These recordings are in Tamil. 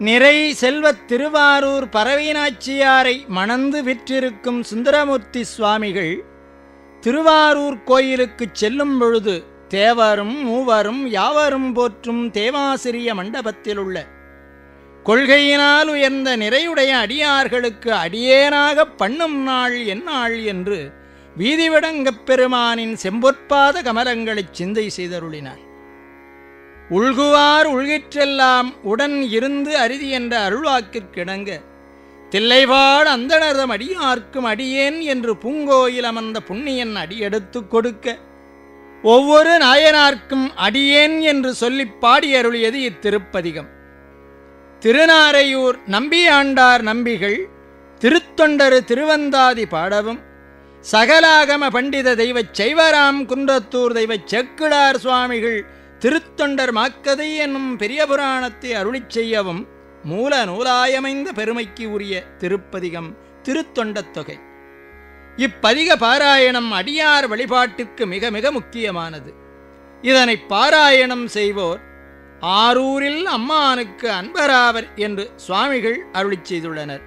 நிறை செல்வத் திருவாரூர் பரவீனாச்சியாரை மணந்து விற்றிருக்கும் சுந்தரமூர்த்தி சுவாமிகள் திருவாரூர் கோயிலுக்குச் செல்லும் பொழுது தேவரும் மூவரும் யாவரும் போற்றும் தேவாசிரிய மண்டபத்திலுள்ள கொள்கையினால் உயர்ந்த நிறையுடைய அடியார்களுக்கு அடியேனாகப் பண்ணும் நாள் எந்நாள் என்று வீதிவிடங்கப் பெருமானின் செம்பொற்பாத கமலங்களைச் சிந்தை செய்தருளினார் உள்குவார் உள்கிற்றெல்லாம் உடன் இருந்து அரிதி என்ற அருள்வாக்கிற்கிணங்க தில்லைவாழ் அந்தணர்தம் அடியார்க்கும் அடியேன் என்று பூங்கோயில் அமர்ந்த புண்ணியன் அடியெடுத்து கொடுக்க. ஒவ்வொரு நாயனார்க்கும் அடியேன் என்று சொல்லிப் பாடி அருளியது இத்திருப்பதிகம். திருநாரையூர் நம்பியாண்டார் நம்பிகள் திருத்தொண்டரு திருவந்தாதி பாடவும். சகலாகம பண்டித தெய்வச் சைவராம் குன்றத்தூர் தெய்வச் செக்கிடார் சுவாமிகள் திருத்தொண்டர் மாக்கதை என்னும் பெரிய புராணத்தை அருளிச் செய்யவும் மூல நூலாயமைந்த பெருமைக்கு உரிய திருப்பதிகம் திருத்தொண்டத் தொகை. இப்பதிக பாராயணம் அடியார் வழிபாட்டிற்கு மிக மிக முக்கியமானது. இதனை பாராயணம் செய்வோர் ஆரூரில் அம்மானுக்கு அன்பராவர் என்று சுவாமிகள் அருளிச் செய்துள்ளனர்.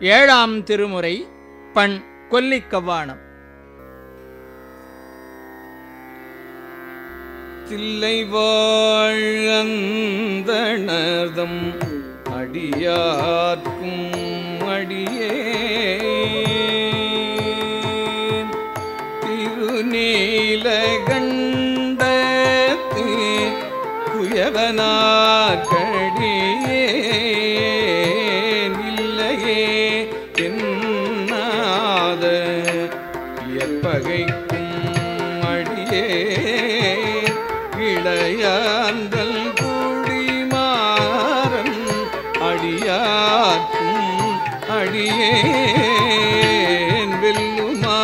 ஏழாம் திருமுறை பண் கொல்லிக்கவ்வாணம் தில்லை வாழந்தனர்தம் அடியார்க்கும் அடியே திருநீலகண்டத்து குயவனாக்கடியே அடியார்க்கும் அடியேன். வெல்லுமா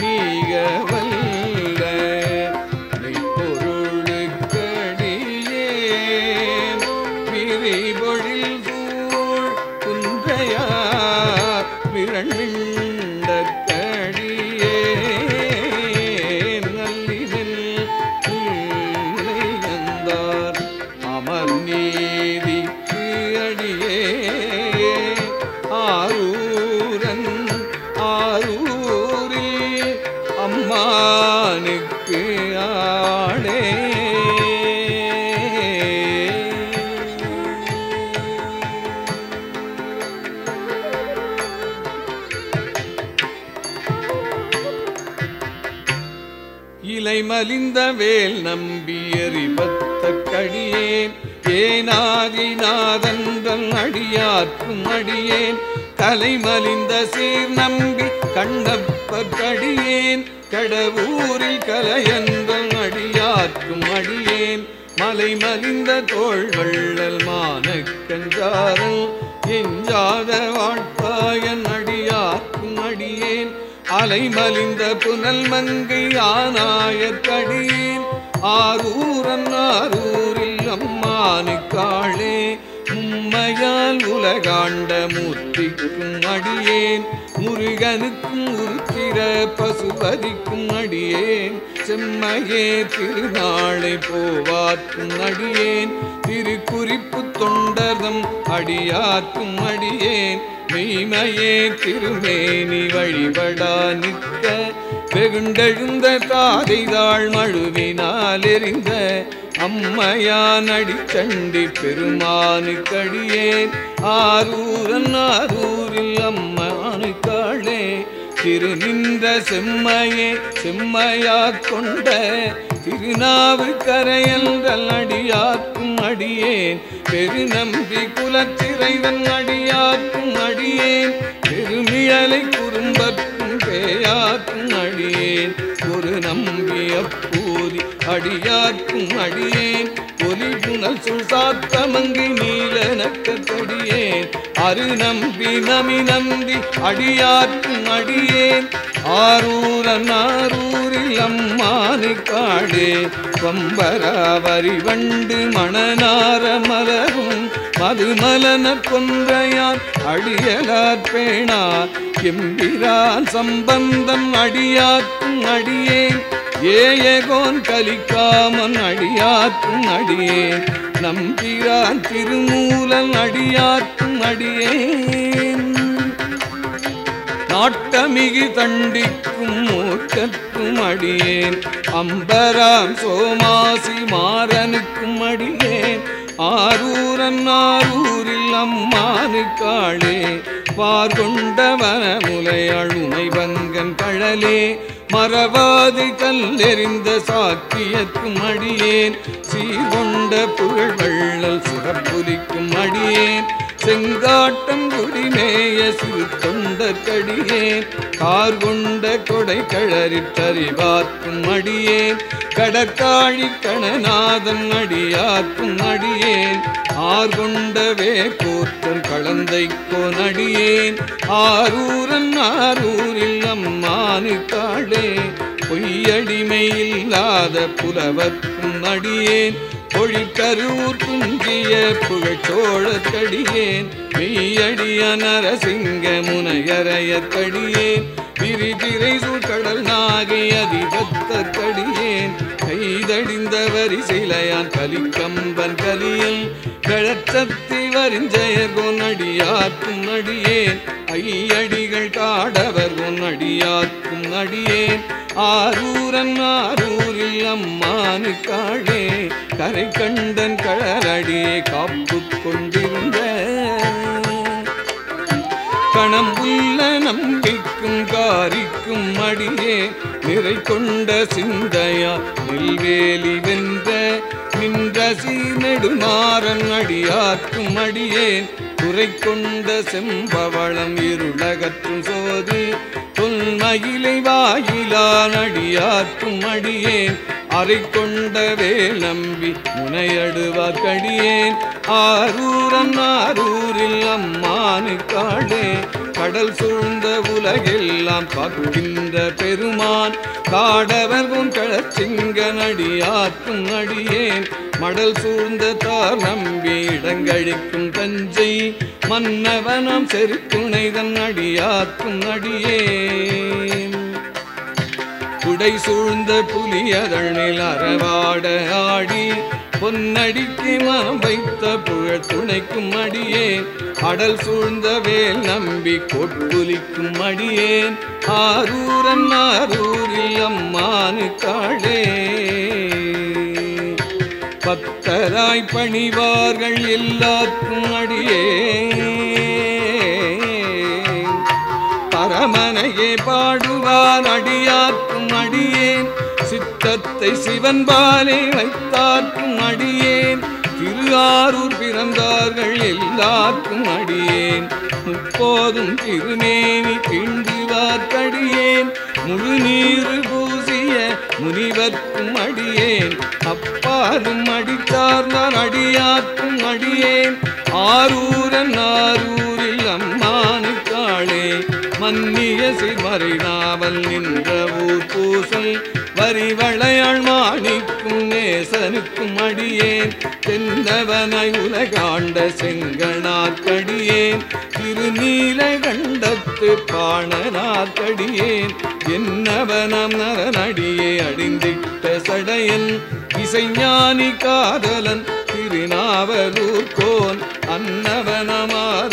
நீக வல்ல மெய்ப்பொருளுக்கடியேன். விரிபொழில் சூழ் குன்றையார் விரண்மிண்டற்கடியேன் இலை மலிந்த வேல் நம்பி எறிபத்த கடியேன். ஏனாதிநாதன்றன் அடியார்க்கும் அடியேன். கலை மலிந்த சீர் நம்பி கண்ணப்பர் கடியேன். கடவுரில் கலையன்றன் அடியார்க்கும் அடியேன். மலை மலிந்த தோல் வள்ளல் மானக்கஞ்சாரல் எஞ்சாத வாழ்த்தாயன் அடியார்க்கும் அலை மலிந்த புனல் மங்கை ஆனாயற்கடியேன் ஆரூரன் ஆரூரில் அம்மானுக்காளே உம்மையால் உலகாண்ட மூர்த்திக்கும் அடியேன். முருகனுக்கும் உருத்திர பசுபதிக்கும் அடியேன். செம்மையே திருநாளை போவார்க்கும் அடியேன். திருக்குறிப்பு தொண்டர்தம் அடியார்க்கும் அடியேன். மெய்மையே திருமேனி வழிபடா நிற்க. வெகுண்டெழுந்த தாதைதாள் மழுவினால் எறிந்த அம்மையான் அடிச்சண்டி பெருமானுக்கடியேன் ஆரூரன் ஆரூரில் அம்மா திருநின்ற செம்மையே செம்மையாக் கொண்ட திருநாவு கரையல்கள் அடியாக்கும் அடியேன். பெருநம்பி குலத்திரைவன் அடியாக்கும் அடியேன். பெருமிழலை குறும்பர்க்கும் பேயாக்கும் அடியேன். ஒரு நம்பிய பூரி அடியாக்கும் அடியேன். ஒலி புனல் சுசாத்தமங்கி அரு நம்பி நமி நந்தி அடியாற்றும் அடியேன். ஆரூரன் ஆரூரில் அம்மானு காடே. கொம்பராவரி வண்டு மணநார மலரும் மதுமலன கொன்றையான் அடியலார் பேணார். எம்பிரான் சம்பந்தம் அடியார்க்கும் அடியேன். ஏயகோன் கலிக்காமன் அடியார்க்கும் அடியேன். நம்பிரான் திருமூலன் அடியாற்றும் அடியேன். நாட்டமிகு தண்டிக்கும் மூர்க்கத்தும் அடியேன். அம்பராம் சோமாசி மாறனுக்கும் அடியேன். ஆரூரன் ஆரூரில் அம்மானு காளே பார்கொண்டவன முலை அழுமை வங்கன் கழலே. மறவாது கல்லெறிந்த சாக்கியக்கும் அடியேன். சீர்கொண்ட புகழ்வள்ளல் சுடப்புலிக்கும் அடியேன். செங்காட்டம் குடிமேய சிறு தொண்டற்கடியேன் கார் கொண்ட கொடை கழறிற்றறிவார்க்கும் அடியேன். கடற்காழி கணநாதம் அடியார்க்கும் அடியேன். ஆர் கொண்டவே கூத்தன் கலந்தை கொனடியேன். ஆரூரன் ஆரூரில் அம்மானு காடே பொய்யடிமை இல்லாத புலவர்க்கும் அடியேன். பொழிக்கரூர் குஞ்சிய புகழ்ச்சோழக்கடியேன் மெய்யடிய நரசிங்க முனையரையற்கடியேன் பிரிதிரை சூழ்கடல் நாகை அதிபத்தற்கடியேன் கைதடிந்த வரிசைலையான் கலிக்கம்பன் கலியல் கிழச்சத்தி வரிஞ்சயர் கொன்னடியார்க்கும் நடியேன் ஐயடிகள் காடவர் கொன்னடியார்க்கும் நடியேன் ஆரூரன் ஆரூரில் அம்மானு காடே கரை கண்டன் கழலடியே காப்பு கொண்டிருந்த. கணம்புள்ள நம்பிக்கும் காரிக்கும் அடியே. நிறை கொண்ட சிந்தையா நெல்வேலி வென்ற நின்ற நெடுமாறன் அடியாற்றும் அடியேன். துறை கொண்ட செம்பவளம் இருளகற்றும் சோதி. தொன்மயிலை வாயிலான் அடியாற்றும் அடியேன். அறை கொண்ட வேல் நம்பி முனையடுவார்க்கடியேன் ஆரூரன் ஆரூரில் அம்மானு காடே கடல் சூழ்ந்த உலகெல்லாம் காக்கின்ற பெருமான். காடவர் உன் கழச்சிங்க நடியாக்கும் அடியேன். மடல் சூழ்ந்த தார் நம்பி இடங்கழிக்கும் தஞ்சை. மன்னவனம் செருக்குணைதன் அடியாக்கும் அடியேன். உடை சூழ்ந்த புலியதழில் அறவாட ஆடி பொன்னடிக்கு மனம் வைத்த புகழ் துணைக்கும் அடியேன் அடல் சூழ்ந்த வேல் நம்பி கொட்புலிக்கும் அடியேன் ஆரூரன் ஆரூரில் அம்மானு காடே பக்தராய் பணிவார்கள் எல்லாருக்கும் அடியே. பரமனையே பாடுவார் அடியார்க்கும் அடியேன். சித்தத்தை சிவன் பாலே வைத்தார்க்கும் அடியேன். திருஆரூர் பிறந்தார்கள் எல்லாருக்கும் அடியேன். முப்போதும் திருநேவி கிண்டுவார்க்கடியேன் முழு நீரு பூசிய முனிவர்க்கும் அடியேன். அப்பாலும் அடித்தார் நான் அடியார்க்கும் அடியேன். ஆரூரன் ஆரூரில் மன்னிய சிமறை நாவல் நின்ற ஊர் பூசல். வரிவளையாள் மாணிக்கும் நேசனுக்கும் அடியேன். தென்னவனாய் உலகாண்ட செங்கனார்க்கடியேன் திருநீல கண்டத்து பாணனார்க்கடியேன். என்னவனம் நரனடியே அடிந்திட்ட சடையன். இசைஞானி காதலன் திருநாவலூர் கோன். அன்னவனமாத